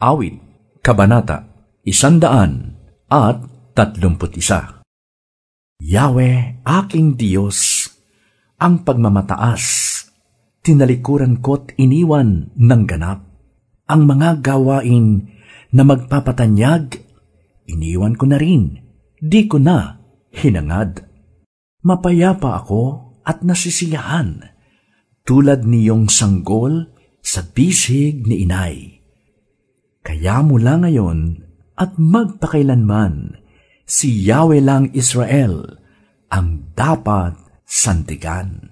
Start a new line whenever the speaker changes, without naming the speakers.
Awit, Kabanata, Isandaan at Tatlumput Isa. Yahweh, aking Diyos, ang pagmamataas, tinalikuran ko't iniwan ng ganap. Ang mga gawain na magpapatanyag, iniwan ko na rin, di ko na hinangad. Mapayapa ako at nasisiyahan, tulad niyong sanggol sa bisig ni inay. Kaya mula ngayon at magpakailanman, si Yahweh lang Israel ang dapat santigan.